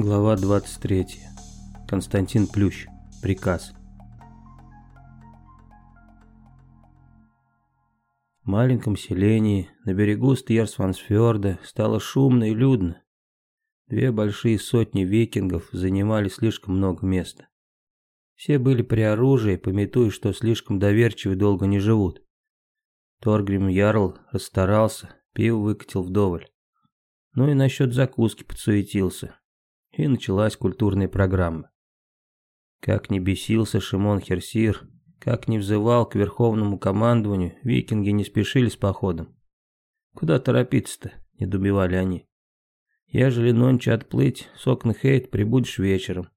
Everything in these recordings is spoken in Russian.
Глава 23. Константин Плющ. Приказ. В маленьком селении на берегу Стьерсвансфьорда стало шумно и людно. Две большие сотни викингов занимали слишком много места. Все были при оружии, пометуя, что слишком доверчивы долго не живут. Торгрим Ярл расстарался, пиво выкатил вдоволь. Ну и насчет закуски подсуетился и началась культурная программа. Как не бесился Шимон Херсир, как не взывал к верховному командованию, викинги не спешили с походом. Куда торопиться-то, недоумевали они. Ежели нонче отплыть, с окна Хейт прибудешь вечером.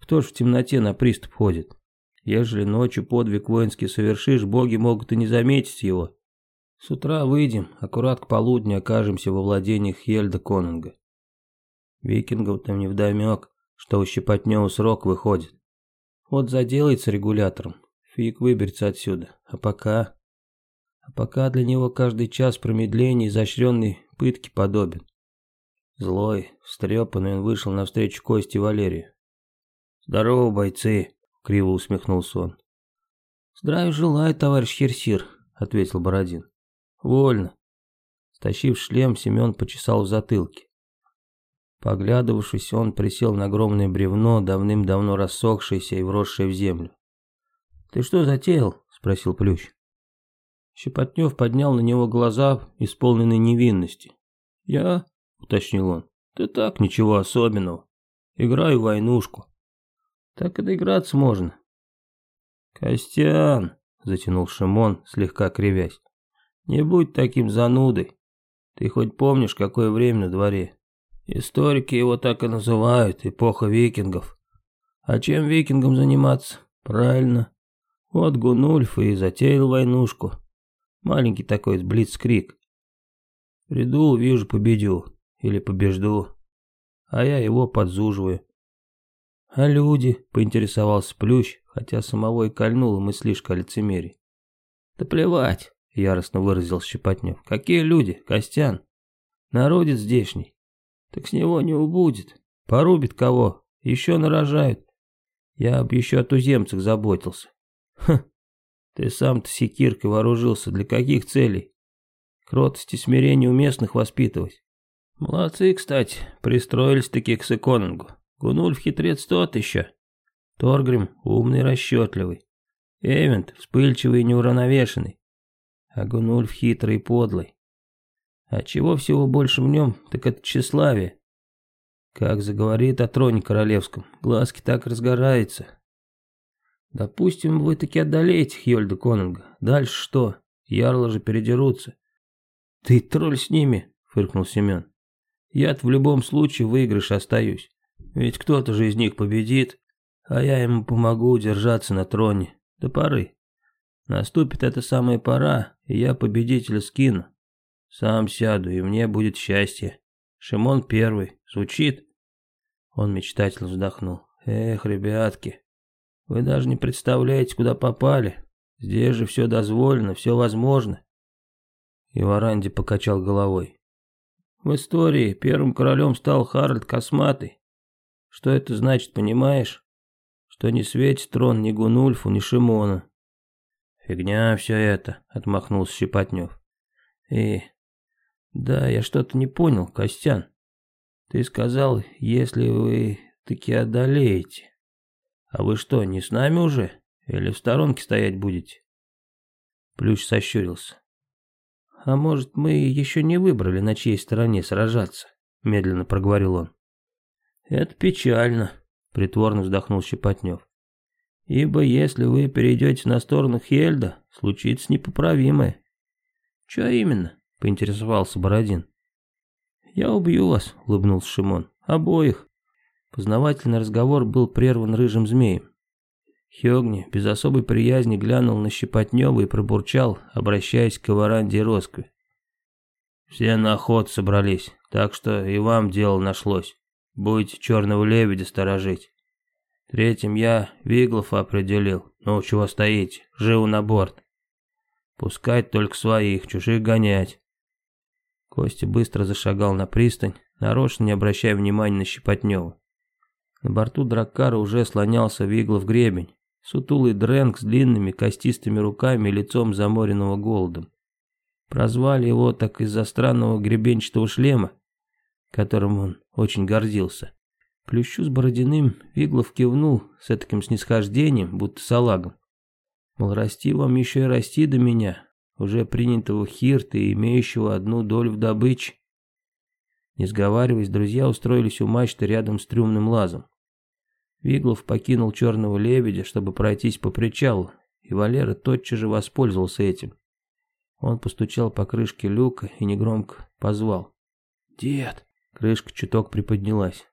Кто ж в темноте на приступ ходит? Ежели ночью подвиг воинский совершишь, боги могут и не заметить его. С утра выйдем, аккурат к полудню окажемся во владениях Хельда Конунга. Викингов-то не вдомек, что у Щепотнева срок выходит. Вот заделается регулятором, фиг выберется отсюда. А пока... А пока для него каждый час промедления изощренной пытки подобен. Злой, встрепанный, он вышел навстречу Косте Валерию. «Здорово, бойцы!» — криво усмехнулся он. «Здравия желаю, товарищ Херсир», — ответил Бородин. «Вольно». Стащив шлем, Семен почесал в затылке. Поглядывавшись, он присел на огромное бревно, давным-давно рассохшееся и вросшее в землю. «Ты что затеял?» – спросил Плющ. Щепотнев поднял на него глаза, исполненные невинности. «Я?» – уточнил он. «Ты так, ничего особенного. Играю в войнушку». «Так и доиграться можно». «Костян!» – затянул Шимон, слегка кривясь. «Не будь таким занудой. Ты хоть помнишь, какое время на дворе?» Историки его так и называют, эпоха викингов. А чем викингам заниматься? Правильно. Вот Гунульф и затеял войнушку. Маленький такой блицкрик. Приду, увижу, победю. Или побежду. А я его подзуживаю. А люди, поинтересовался Плющ, хотя самого и кольнула мы слишком лицемерии. Да плевать, яростно выразил Щепотнев. Какие люди, Костян? Народец здешний так с него не убудет. Порубит кого, еще нарожают. Я б еще о туземцах заботился. Хм, ты сам-то секиркой вооружился, для каких целей? Кротости смирения у местных воспитывать. Молодцы, кстати, пристроились таких к Секонингу. Гунульф хитрец тот еще. Торгрим умный расчетливый. Эвент вспыльчивый и неуравновешенный. А Гунульф хитрый и подлый. А чего всего больше в нем, так это тщеславие. Как заговорит о троне королевском, глазки так разгораются. Допустим, вы таки одолеете Хьольда Конунга. Дальше что? Ярлы же передерутся. Ты тролль с ними, фыркнул Семен. Я-то в любом случае выигрыш остаюсь. Ведь кто-то же из них победит, а я ему помогу удержаться на троне. До поры. Наступит эта самая пора, и я победителя скину. Сам сяду, и мне будет счастье. Шимон первый. Звучит?» Он мечтательно вздохнул. «Эх, ребятки, вы даже не представляете, куда попали. Здесь же все дозволено, все возможно». И Варанди покачал головой. «В истории первым королем стал Харальд Косматый. Что это значит, понимаешь? Что не светит трон ни Гунульфу, ни Шимону». «Фигня все это», — отмахнулся Щепотнев. «И да, я что-то не понял, Костян. Ты сказал, если вы таки одолеете. А вы что, не с нами уже? Или в сторонке стоять будете? Плющ сощурился. А может, мы еще не выбрали, на чьей стороне сражаться? Медленно проговорил он. Это печально, притворно вздохнул Щепотнев. Ибо если вы перейдете на сторону Хельда, случится непоправимое. Че именно? — поинтересовался Бородин. «Я убью вас», — улыбнулся Шимон. «Обоих». Познавательный разговор был прерван рыжим змеем. Хёгни без особой приязни глянул на Щепотнёва и пробурчал, обращаясь к Варанде и Роскове. «Все на охот собрались, так что и вам дело нашлось. Будете черного лебедя сторожить. Третьим я Виглов определил. Ну, чего стоите, живу на борт. Пускать только своих, чужих гонять. Костя быстро зашагал на пристань, нарочно не обращая внимания на Щепотневу. На борту Драккара уже слонялся Виглов гребень, сутулый дрэнк с длинными костистыми руками и лицом заморенного голодом. Прозвали его так из-за странного гребенчатого шлема, которым он очень гордился. Плющу с Бородиным Виглов кивнул с таким снисхождением, будто салагом. Мол, расти вам еще и расти до меня, уже принятого хирта и имеющего одну долю в добыче. Не сговариваясь, друзья устроились у мачты рядом с трюмным лазом. Виглов покинул черного лебедя, чтобы пройтись по причалу, и Валера тотчас же воспользовался этим. Он постучал по крышке люка и негромко позвал. «Дед!» Крышка чуток приподнялась.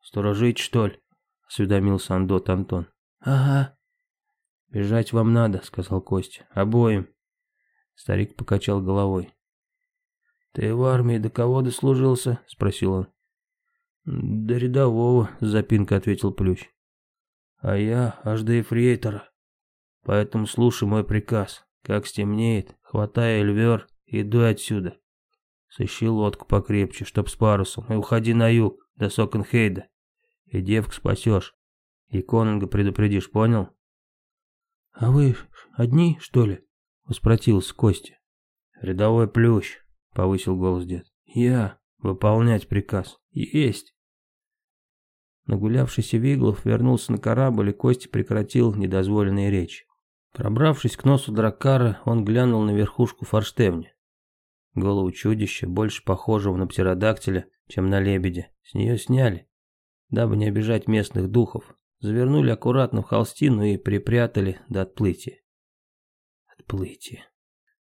«Сторожить, что ли?» — осведомился Андот Антон. «Ага». «Бежать вам надо», — сказал Костя. «Обоим. Старик покачал головой. «Ты в армии до кого дослужился?» – спросил он. «До рядового», – запинка ответил Плющ. «А я аж до эфрейтора. Поэтому слушай мой приказ. Как стемнеет, хватай эльвер и дуй отсюда. Сыщи лодку покрепче, чтоб с парусом, и уходи на юг, до Соконхейда. И девку спасешь. И Конунга предупредишь, понял?» «А вы одни, что ли?» — воспротился Костя. «Рядовой Плющ», — повысил голос дед. «Я. Выполнять приказ. Есть». Нагулявшийся Виглов вернулся на корабль, и Костя прекратил недозволенные речи. Пробравшись к носу дракара, он глянул на верхушку форштевня. Голову чудища, больше похожего на птеродактиля, чем на лебедя, с нее сняли, дабы не обижать местных духов, завернули аккуратно в холстину и припрятали до отплытия отплытие.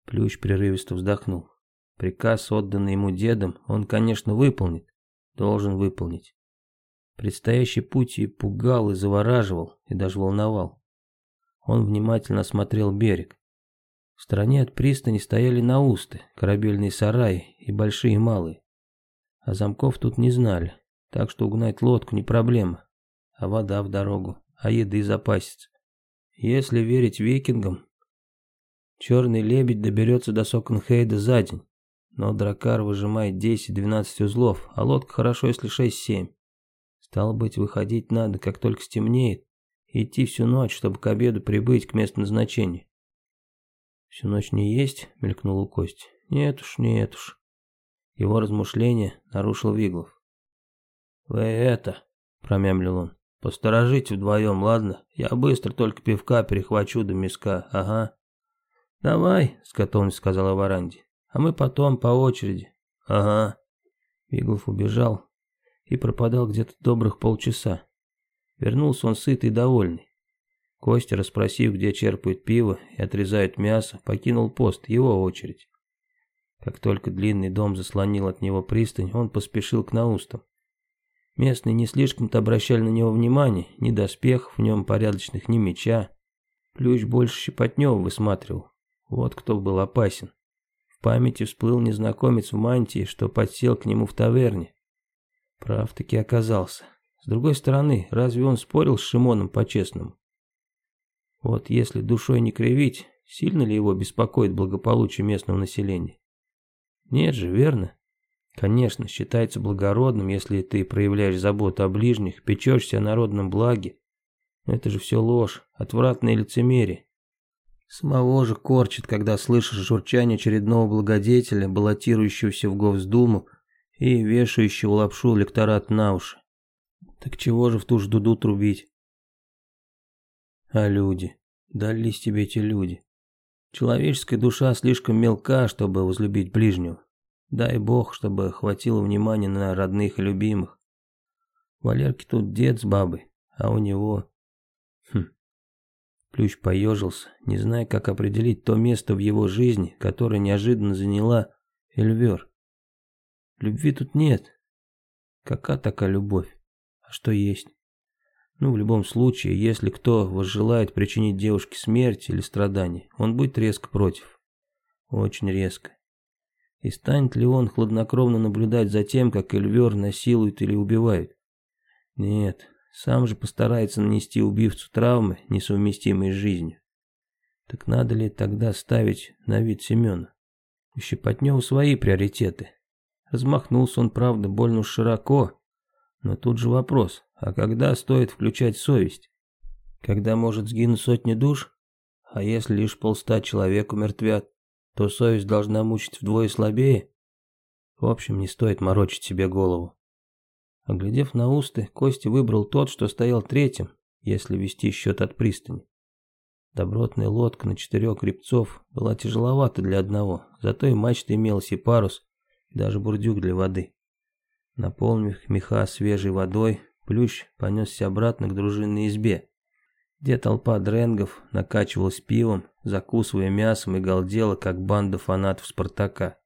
Плющ прерывисто вздохнул. Приказ, отданный ему дедом, он, конечно, выполнит. Должен выполнить. Предстоящий путь и пугал, и завораживал, и даже волновал. Он внимательно осмотрел берег. В стороне от пристани стояли наусты, корабельные сараи и большие и малые. А замков тут не знали, так что угнать лодку не проблема. А вода в дорогу, а еды запасится. Если верить викингам, Черный лебедь доберется до Соконхейда за день, но дракар выжимает 10-12 узлов, а лодка хорошо, если 6-7. Стало быть, выходить надо, как только стемнеет, идти всю ночь, чтобы к обеду прибыть к месту назначения. «Всю ночь не есть?» — мелькнула Кость. «Нет уж, нет уж». Его размышление нарушил Виглов. «Вы это...» — промямлил он. «Посторожите вдвоем, ладно? Я быстро только пивка перехвачу до миска, ага». «Давай», — с готовностью сказала Варанди, — «а мы потом по очереди». «Ага». Виглов убежал и пропадал где-то добрых полчаса. Вернулся он сытый и довольный. Костя, расспросив, где черпают пиво и отрезают мясо, покинул пост, его очередь. Как только длинный дом заслонил от него пристань, он поспешил к наустам. Местные не слишком-то обращали на него внимание, ни доспехов в нем порядочных, ни меча. плющ больше Щепотнева высматривал. Вот кто был опасен. В памяти всплыл незнакомец в мантии, что подсел к нему в таверне. Прав-таки оказался. С другой стороны, разве он спорил с Шимоном по-честному? Вот если душой не кривить, сильно ли его беспокоит благополучие местного населения? Нет же, верно? Конечно, считается благородным, если ты проявляешь заботу о ближних, печешься о народном благе. Это же все ложь, отвратное лицемерие. Самого же корчит, когда слышишь журчание очередного благодетеля, баллотирующегося в Госдуму и вешающего лапшу лекторат на уши. Так чего же в ту ж дуду трубить? А люди? Дались тебе эти люди. Человеческая душа слишком мелка, чтобы возлюбить ближнего. Дай бог, чтобы хватило внимания на родных и любимых. Валерке тут дед с бабой, а у него Плющ поежился, не зная, как определить то место в его жизни, которое неожиданно заняла Эльвер. Любви тут нет. Какая такая любовь? А что есть? Ну, в любом случае, если кто возжелает причинить девушке смерть или страдание, он будет резко против. Очень резко. И станет ли он хладнокровно наблюдать за тем, как Эльвер насилует или убивает? Нет, сам же постарается нанести убивцу травмы, несовместимые с жизнью. Так надо ли тогда ставить на вид Семена? У Щепотнева свои приоритеты. Размахнулся он, правда, больно широко, но тут же вопрос, а когда стоит включать совесть? Когда может сгинуть сотни душ? А если лишь полста человек умертвят, то совесть должна мучить вдвое слабее? В общем, не стоит морочить себе голову. Оглядев на усты, Костя выбрал тот, что стоял третьим, если вести счет от пристани. Добротная лодка на четырех грибцов была тяжеловата для одного, зато и мачта имелась, и парус, и даже бурдюк для воды. Наполнив меха свежей водой, плющ понесся обратно к дружинной избе, где толпа дренгов накачивалась пивом, закусывая мясом и галдела, как банда фанатов Спартака.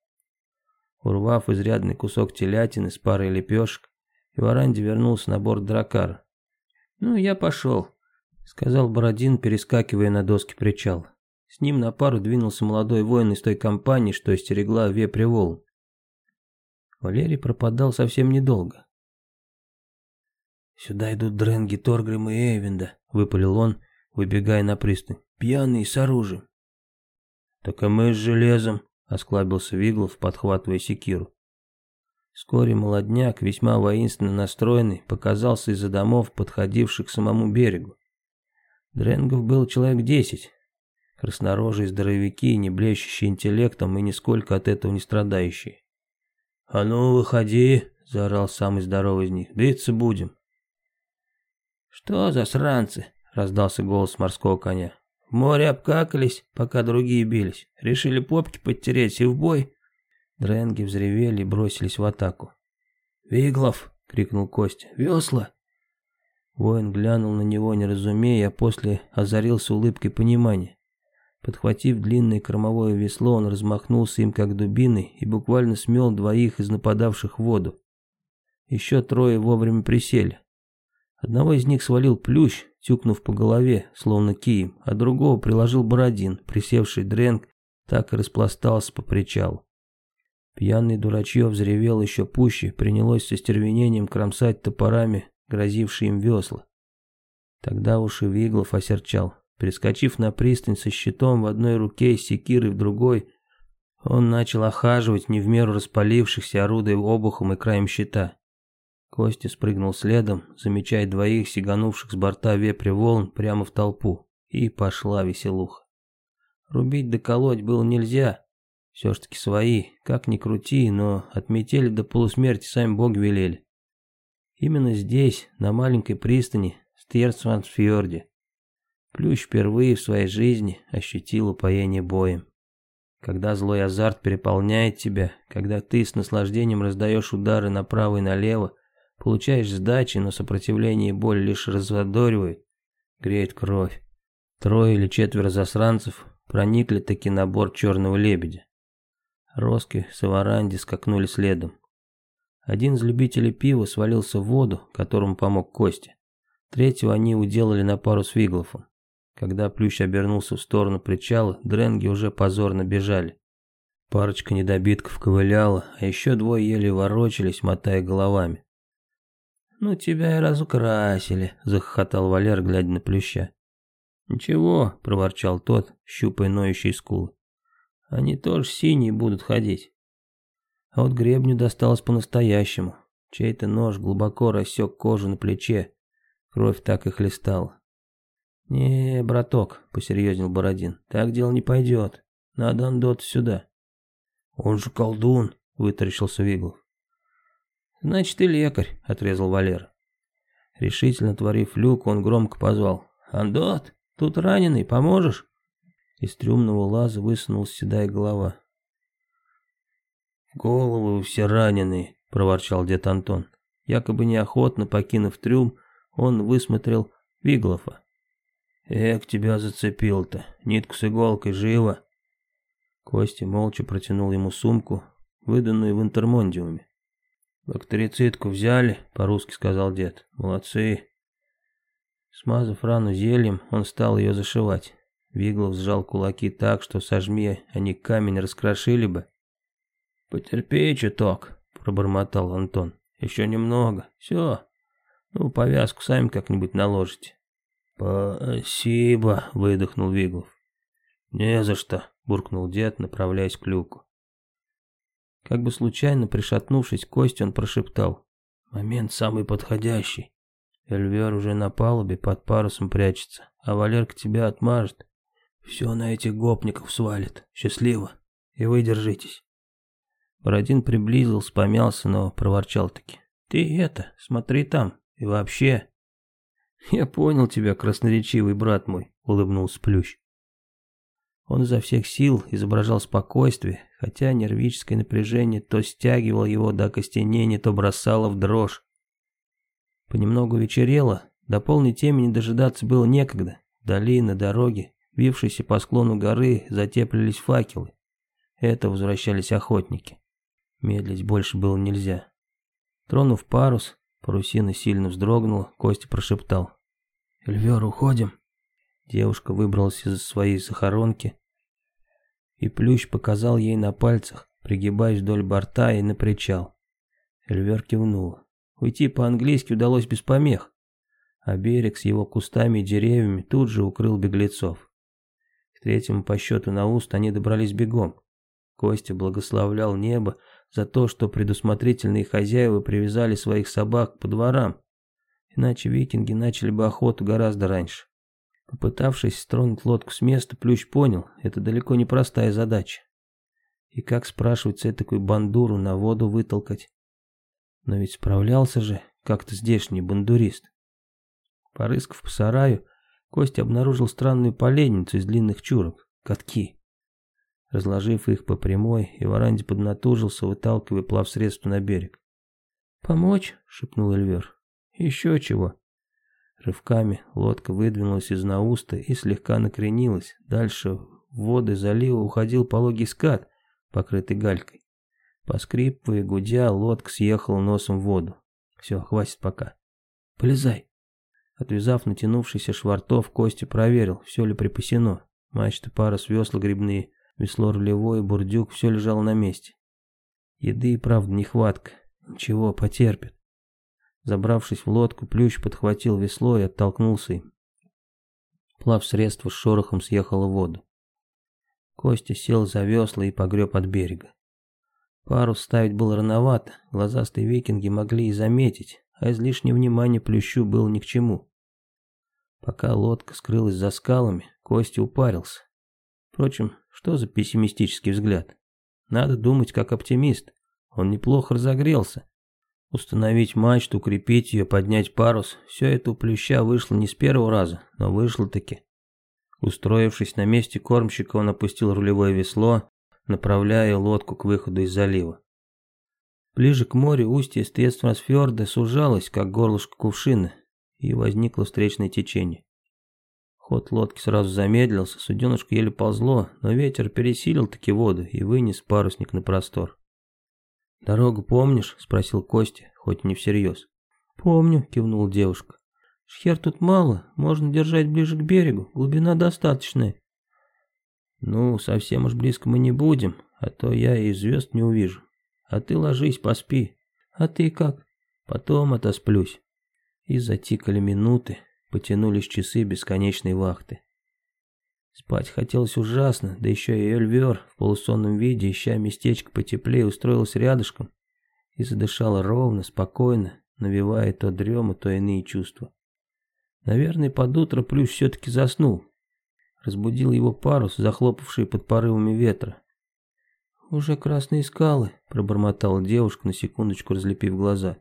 Урвав изрядный кусок телятины с парой лепешек, Фиоранди вернулся на борт Дракара. «Ну, я пошел», — сказал Бородин, перескакивая на доски причал. С ним на пару двинулся молодой воин из той компании, что стерегла вепривол. Валерий пропадал совсем недолго. «Сюда идут дренги Торгрима и Эйвинда», — выпалил он, выбегая на пристань. «Пьяные с оружием». «Так и мы с железом», — осклабился Виглов, подхватывая секиру. Вскоре молодняк, весьма воинственно настроенный, показался из-за домов, подходивших к самому берегу. Дренгов был человек десять. Краснорожие здоровяки, не блещущие интеллектом и нисколько от этого не страдающие. «А ну, выходи!» — заорал самый здоровый из них. «Биться будем!» «Что за сранцы?» — раздался голос морского коня. «В море обкакались, пока другие бились. Решили попки подтереть и в бой?» Дренги взревели и бросились в атаку. «Виглов!» — крикнул Костя. «Весла!» Воин глянул на него, не разумея, а после озарился улыбкой понимания. Подхватив длинное кормовое весло, он размахнулся им как дубиной и буквально смел двоих из нападавших в воду. Еще трое вовремя присели. Одного из них свалил плющ, тюкнув по голове, словно кием, а другого приложил бородин, присевший дренг, так и распластался по причалу. Пьяный дурачье взревел еще пуще, принялось со стервенением кромсать топорами, грозившие им весла. Тогда уж и Виглов осерчал. Перескочив на пристань со щитом в одной руке и секирой в другой, он начал охаживать не в меру распалившихся, орудуя обухом и краем щита. Костя спрыгнул следом, замечая двоих, сиганувших с борта вепря волн прямо в толпу. И пошла веселуха. Рубить доколоть да было нельзя, все ж таки свои, как ни крути, но отметили до полусмерти сами Бог велели. Именно здесь, на маленькой пристани, Стерсвансфьорде, Плющ впервые в своей жизни ощутил упоение боем. Когда злой азарт переполняет тебя, когда ты с наслаждением раздаешь удары направо и налево, получаешь сдачи, но сопротивление и боль лишь разводоривают, греет кровь. Трое или четверо засранцев проникли таки на борт черного лебедя. Роски с Иваранди скакнули следом. Один из любителей пива свалился в воду, которому помог Костя. Третьего они уделали на пару с Виглофом. Когда Плющ обернулся в сторону причала, дренги уже позорно бежали. Парочка недобитков ковыляла, а еще двое еле ворочались, мотая головами. «Ну тебя и разукрасили», — захохотал Валер, глядя на Плюща. «Ничего», — проворчал тот, щупая ноющие скулы. Они тоже синие будут ходить. А вот гребню досталось по-настоящему. Чей-то нож глубоко рассек кожу на плече. Кровь так и хлестала. «Не, браток», — посерьезнел Бородин, — «так дело не пойдет. Надо Андот сюда». «Он же колдун», — вытаращился Виглов. «Значит, и лекарь», — отрезал Валер. Решительно творив люк, он громко позвал. «Андот, тут раненый, поможешь?» Из трюмного лаза высунулась седая голова. «Головы все ранены», — проворчал дед Антон. Якобы неохотно покинув трюм, он высмотрел Виглофа. Эх, тебя зацепил-то! Нитку с иголкой, живо!» Костя молча протянул ему сумку, выданную в интермондиуме. «Бактерицидку взяли?» — по-русски сказал дед. «Молодцы!» Смазав рану зельем, он стал ее зашивать. Виглов сжал кулаки так, что сожми, они камень раскрошили бы. «Потерпи чуток», — пробормотал Антон. «Еще немного. Все. Ну, повязку сами как-нибудь наложите». «Спасибо», — выдохнул Виглов. «Не за что», — буркнул дед, направляясь к люку. Как бы случайно пришатнувшись кость, он прошептал. «Момент самый подходящий. Эльвер уже на палубе под парусом прячется, а Валерка тебя отмажет». Все на этих гопников свалит. Счастливо. И выдержитесь. Бородин приблизился, помялся, но проворчал таки. Ты это, смотри там. И вообще... Я понял тебя, красноречивый брат мой, улыбнулся Плющ. Он изо всех сил изображал спокойствие, хотя нервическое напряжение то стягивало его до костенения, то бросало в дрожь. Понемногу вечерело, до полной темени дожидаться было некогда. Вдали, на дороге, Вившиеся по склону горы затеплились факелы. Это возвращались охотники. Медлить больше было нельзя. Тронув парус, парусина сильно вздрогнула, Костя прошептал. "Львер, уходим!» Девушка выбралась из своей захоронки, и плющ показал ей на пальцах, пригибаясь вдоль борта и на причал. Львер кивнула. Уйти по-английски удалось без помех, а берег с его кустами и деревьями тут же укрыл беглецов третьему по счету на уст они добрались бегом. Костя благословлял небо за то, что предусмотрительные хозяева привязали своих собак по дворам, иначе викинги начали бы охоту гораздо раньше. Попытавшись стронуть лодку с места, Плющ понял, это далеко не простая задача. И как, спрашивается, такую бандуру на воду вытолкать? Но ведь справлялся же как-то здешний бандурист. Порыскав по сараю, Костя обнаружил странную поленницу из длинных чурок, катки. Разложив их по прямой, и Иваранди поднатужился, выталкивая плавсредство на берег. «Помочь?» — шепнул Эльвер. «Еще чего?» Рывками лодка выдвинулась из науста и слегка накренилась. Дальше в воды залива уходил пологий скат, покрытый галькой. Поскрипывая, гудя, лодка съехала носом в воду. Все, хватит пока. Полезай. Отвязав натянувшийся швартов, Костя проверил, все ли припасено. Мачта, пара с весла грибные, весло рулевое, бурдюк, все лежало на месте. Еды и правда нехватка. Ничего, потерпит. Забравшись в лодку, Плющ подхватил весло и оттолкнулся им. Плав средство с шорохом съехало в воду. Костя сел за весла и погреб от берега. Парус ставить было рановато, глазастые викинги могли и заметить, а излишнее внимание плющу было ни к чему. Пока лодка скрылась за скалами, Костя упарился. Впрочем, что за пессимистический взгляд? Надо думать как оптимист. Он неплохо разогрелся. Установить мачту, укрепить ее, поднять парус – все это у плюща вышло не с первого раза, но вышло таки. Устроившись на месте кормщика, он опустил рулевое весло, направляя лодку к выходу из залива. Ближе к морю устье стрец трансфьорда сужалось, как горлышко кувшина, и возникло встречное течение. Ход лодки сразу замедлился, суденышко еле ползло, но ветер пересилил таки воду и вынес парусник на простор. «Дорогу помнишь?» – спросил Костя, хоть не всерьез. «Помню», – кивнула девушка. «Шхер тут мало, можно держать ближе к берегу, глубина достаточная». «Ну, совсем уж близко мы не будем, а то я и звезд не увижу», а ты ложись, поспи. А ты как? Потом отосплюсь. И затикали минуты, потянулись часы бесконечной вахты. Спать хотелось ужасно, да еще и Эльвер в полусонном виде, ища местечко потеплее, устроился рядышком и задышала ровно, спокойно, навевая то дрему, то иные чувства. Наверное, под утро Плющ все-таки заснул. Разбудил его парус, захлопавший под порывами ветра. «Уже красные скалы», – пробормотала девушка, на секундочку разлепив глаза.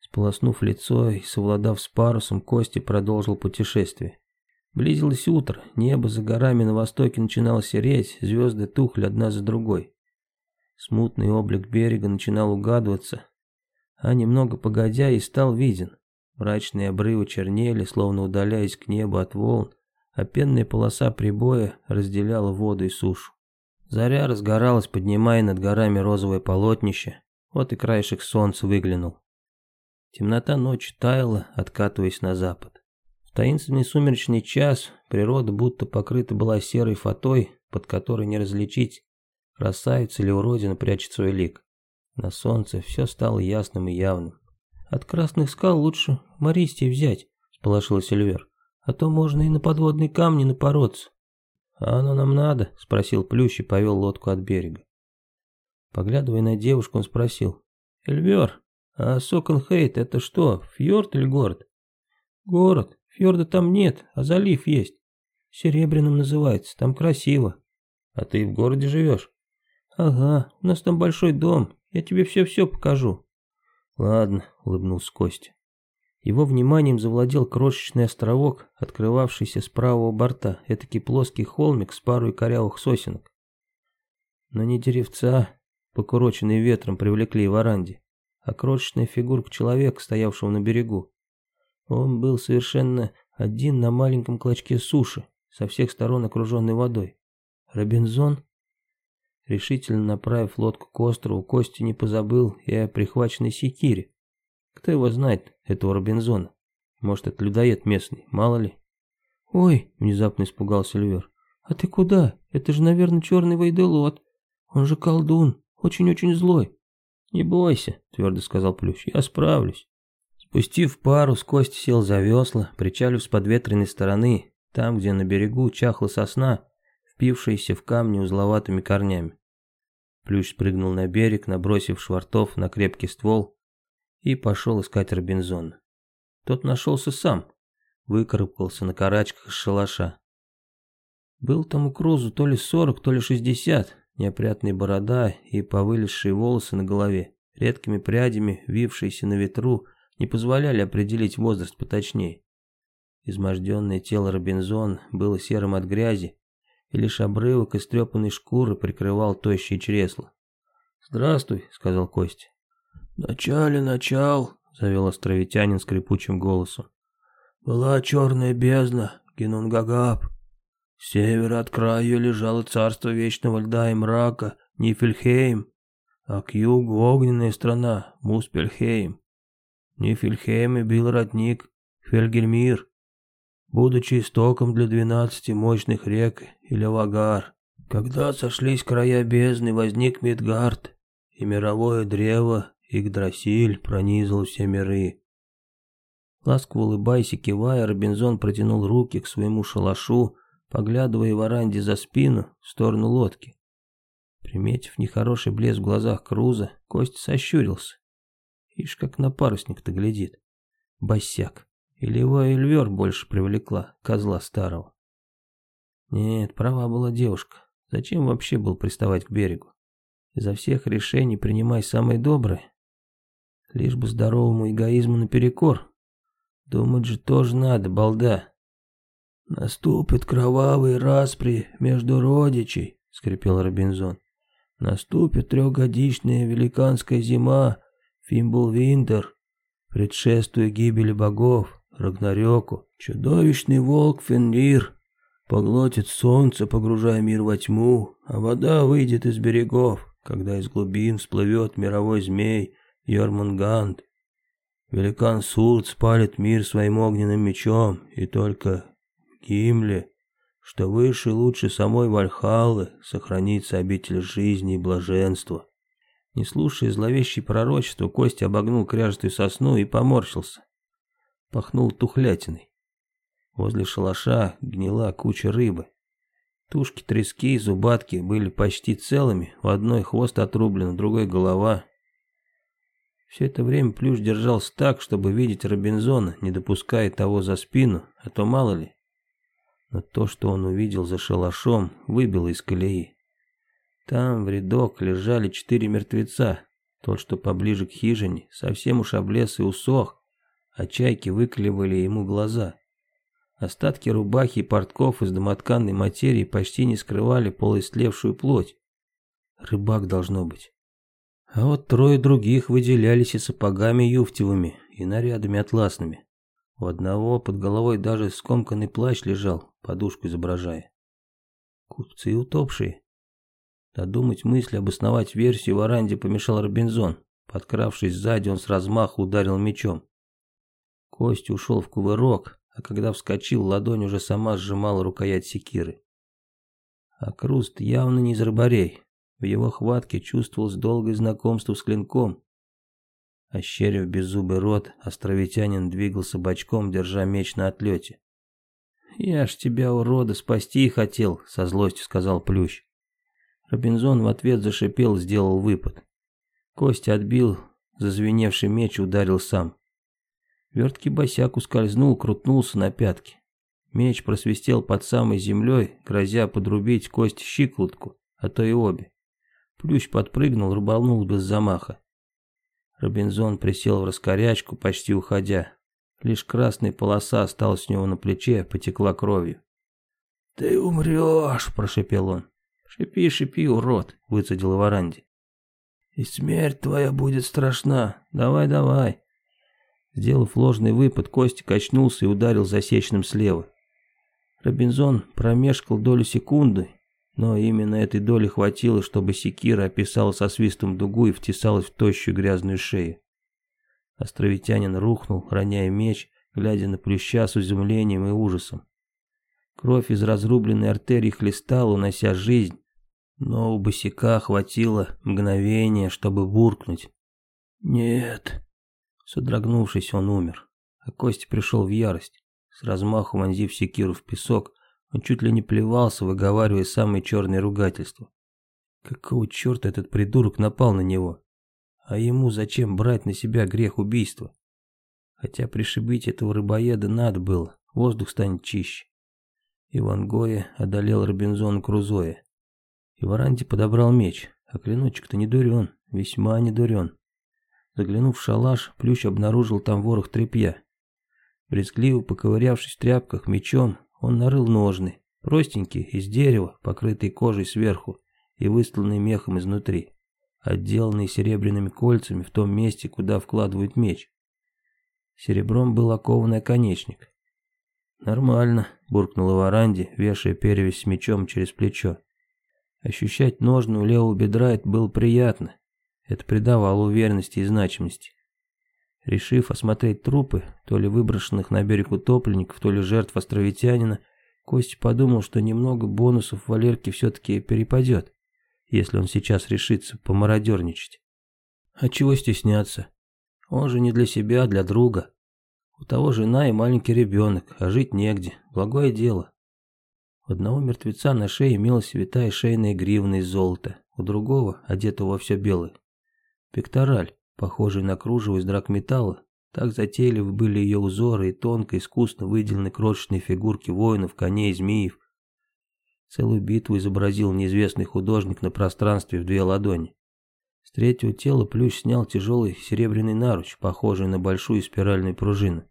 Сполоснув лицо и совладав с парусом, Кости продолжил путешествие. Близилось утро, небо за горами на востоке начинало сереть, звезды тухли одна за другой. Смутный облик берега начинал угадываться, а немного погодя и стал виден. Мрачные обрывы чернели, словно удаляясь к небу от волн, а пенная полоса прибоя разделяла воду и сушу. Заря разгоралась, поднимая над горами розовое полотнище, вот и краешек солнца выглянул. Темнота ночи таяла, откатываясь на запад. В таинственный сумеречный час природа будто покрыта была серой фатой, под которой не различить, красавица или уродина прячет свой лик. На солнце все стало ясным и явным. «От красных скал лучше мористей взять», — сполошил Сильвер. «А то можно и на подводные камни напороться». «А оно нам надо?» – спросил Плющ и повел лодку от берега. Поглядывая на девушку, он спросил. «Эльвер, а Соконхейт это что, фьорд или город?» «Город. Фьорда там нет, а залив есть. Серебряным называется, там красиво». «А ты в городе живешь?» «Ага, у нас там большой дом, я тебе все-все покажу». «Ладно», — улыбнулся Костя. Его вниманием завладел крошечный островок, открывавшийся с правого борта, этакий плоский холмик с парой корявых сосенок. Но не деревца, покуроченные ветром, привлекли в оранде, а крошечная фигурка человека, стоявшего на берегу. Он был совершенно один на маленьком клочке суши, со всех сторон окруженной водой. Робинзон? Решительно направив лодку к острову, Костя не позабыл и о прихваченной секире, кто его знает, этого Робинзона? Может, это людоед местный, мало ли. Ой, внезапно испугался Ливер. А ты куда? Это же, наверное, черный вайделот. Он же колдун, очень-очень злой. Не бойся, твердо сказал Плющ, я справлюсь. Спустив парус, Кость сел за весла, причалив с подветренной стороны, там, где на берегу чахла сосна, впившаяся в камни узловатыми корнями. Плющ спрыгнул на берег, набросив швартов на крепкий ствол, и пошел искать Робинзон. Тот нашелся сам, выкарабкался на карачках из шалаша. Был тому Крузу то ли сорок, то ли шестьдесят, Неопрятная борода и повылезшие волосы на голове, редкими прядями, вившиеся на ветру, не позволяли определить возраст поточнее. Изможденное тело Робинзон было серым от грязи, и лишь обрывок истрепанной шкуры прикрывал тощие чресла. «Здравствуй», — сказал Костя. «Начале начал», — завел островитянин скрипучим голосом. «Была черная бездна, Генунгагаб. С севера от края лежало царство вечного льда и мрака, Нифельхейм, а к югу огненная страна, Муспельхейм. Нифельхейм и бил родник Фельгельмир, будучи истоком для двенадцати мощных рек или вагар. Когда сошлись края бездны, возник Мидгард, и мировое древо Игдрасиль пронизал все миры. Ласко улыбаясь и кивая, Робинзон протянул руки к своему шалашу, поглядывая Варанде за спину в сторону лодки. Приметив нехороший блеск в глазах Круза, Кость сощурился. Ишь, как на парусник-то глядит. Босяк. Или его и больше привлекла, козла старого. Нет, права была девушка. Зачем вообще был приставать к берегу? Изо всех решений принимай самое доброе, Лишь бы здоровому эгоизму наперекор. Думать же тоже надо, балда. «Наступят кровавые распри между родичей», — скрипел Робинзон. «Наступит трехгодичная великанская зима, Фимбул Винтер, предшествуя гибели богов, Рагнарёку. Чудовищный волк Фенрир поглотит солнце, погружая мир во тьму, а вода выйдет из берегов, когда из глубин всплывет мировой змей, Йормунганд. Великан Сурд спалит мир своим огненным мечом, и только в Гимле, что выше и лучше самой Вальхаллы, сохранится обитель жизни и блаженства. Не слушая зловещей пророчества, Костя обогнул кряжестую сосну и поморщился. Пахнул тухлятиной. Возле шалаша гнила куча рыбы. Тушки трески и зубатки были почти целыми, в одной хвост отрублен, в другой голова. Все это время Плюш держался так, чтобы видеть Робинзона, не допуская того за спину, а то мало ли. Но то, что он увидел за шалашом, выбило из колеи. Там в рядок лежали четыре мертвеца. Тот, что поближе к хижине, совсем уж облез и усох, а чайки выклевали ему глаза. Остатки рубахи и портков из домотканной материи почти не скрывали полуистлевшую плоть. Рыбак должно быть. А вот трое других выделялись и сапогами юфтевыми, и нарядами атласными. У одного под головой даже скомканный плащ лежал, подушку изображая. Купцы и утопшие. Додумать мысли, обосновать версию в Аранде помешал Робинзон. Подкравшись сзади, он с размаху ударил мечом. Кость ушел в кувырок, а когда вскочил, ладонь уже сама сжимала рукоять секиры. А Круст явно не из рыбарей, в его хватке чувствовалось долгое знакомство с клинком. Ощерив беззубый рот, островитянин двигался бочком, держа меч на отлете. «Я ж тебя, урода, спасти хотел», — со злостью сказал Плющ. Робинзон в ответ зашипел, сделал выпад. Костя отбил, зазвеневший меч ударил сам. Верткий босяк ускользнул, крутнулся на пятки. Меч просвистел под самой землей, грозя подрубить кость щиколотку, а то и обе. Плющ подпрыгнул, рубанул без замаха. Робинзон присел в раскорячку, почти уходя. Лишь красная полоса осталась у него на плече, потекла кровью. «Ты умрешь!» – прошепел он. «Шипи, шипи, урод!» – выцедил Варанди. «И смерть твоя будет страшна! Давай, давай!» Сделав ложный выпад, Костя качнулся и ударил засечным слева. Робинзон промешкал долю секунды но именно этой доли хватило, чтобы секира описала со свистом дугу и втесалась в тощую грязную шею. Островитянин рухнул, роняя меч, глядя на плюща с изумлением и ужасом. Кровь из разрубленной артерии хлестала, унося жизнь, но у босика хватило мгновения, чтобы буркнуть. «Нет!» Содрогнувшись, он умер, а Костя пришел в ярость, с размаху вонзив секиру в песок, он чуть ли не плевался, выговаривая самые черные ругательства. Какого черта этот придурок напал на него? А ему зачем брать на себя грех убийства? Хотя пришибить этого рыбоеда надо было, воздух станет чище. Иван Гоя одолел Робинзон Крузоя. И Варанти подобрал меч, а клиночек-то не дурен, весьма не дурен. Заглянув в шалаш, Плющ обнаружил там ворох тряпья. Брезгливо поковырявшись в тряпках мечом, он нарыл ножны, простенькие, из дерева, покрытые кожей сверху и выстланные мехом изнутри, отделанные серебряными кольцами в том месте, куда вкладывают меч. Серебром был окован оконечник. «Нормально», — буркнула Варанди, вешая перевязь с мечом через плечо. Ощущать ножны у левого бедра это было приятно. Это придавало уверенности и значимости. Решив осмотреть трупы, то ли выброшенных на берег утопленников, то ли жертв островитянина, Костя подумал, что немного бонусов Валерке все-таки перепадет, если он сейчас решится помародерничать. А чего стесняться? Он же не для себя, а для друга. У того жена и маленький ребенок, а жить негде, благое дело. У одного мертвеца на шее имелась витая шейная гривна из золота, у другого, одетого во все белое, пектораль. Похожий на кружево из драгметалла. Так затейлив были ее узоры и тонко, искусно выделены крошечные фигурки воинов, коней, змеев. Целую битву изобразил неизвестный художник на пространстве в две ладони. С третьего тела Плющ снял тяжелый серебряный наруч, похожий на большую спиральную пружину.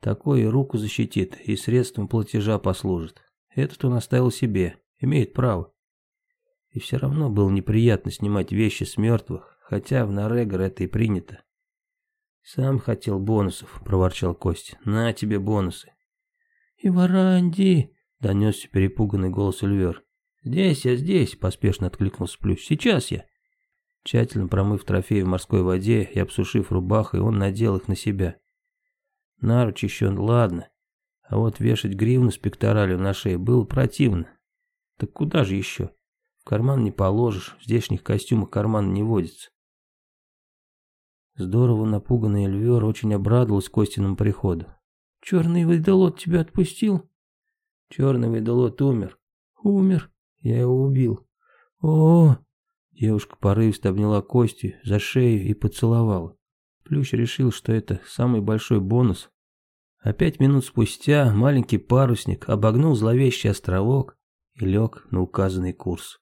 Такой и руку защитит, и средством платежа послужит. Этот он оставил себе, имеет право. И все равно было неприятно снимать вещи с мертвых, хотя в Норрегор это и принято. «Сам хотел бонусов», — проворчал Кость. «На тебе бонусы». «И варанди!» — донесся перепуганный голос Эльвер. «Здесь я, здесь!» — поспешно откликнулся Плюс. «Сейчас я!» Тщательно промыв трофеи в морской воде и обсушив рубахой, он надел их на себя. Наруч еще ладно, а вот вешать гривну с пекторалью на шее было противно. Так куда же еще? В карман не положишь, в здешних костюмах карман не водится. Здорово напуганный Эльвер очень обрадовался Костиному приходу. «Черный выдалот тебя отпустил?» «Черный выдалот умер». «Умер? Я его убил». «О-о-о!» Девушка порывисто обняла Костю за шею и поцеловала. Плющ решил, что это самый большой бонус. А пять минут спустя маленький парусник обогнул зловещий островок и лег на указанный курс.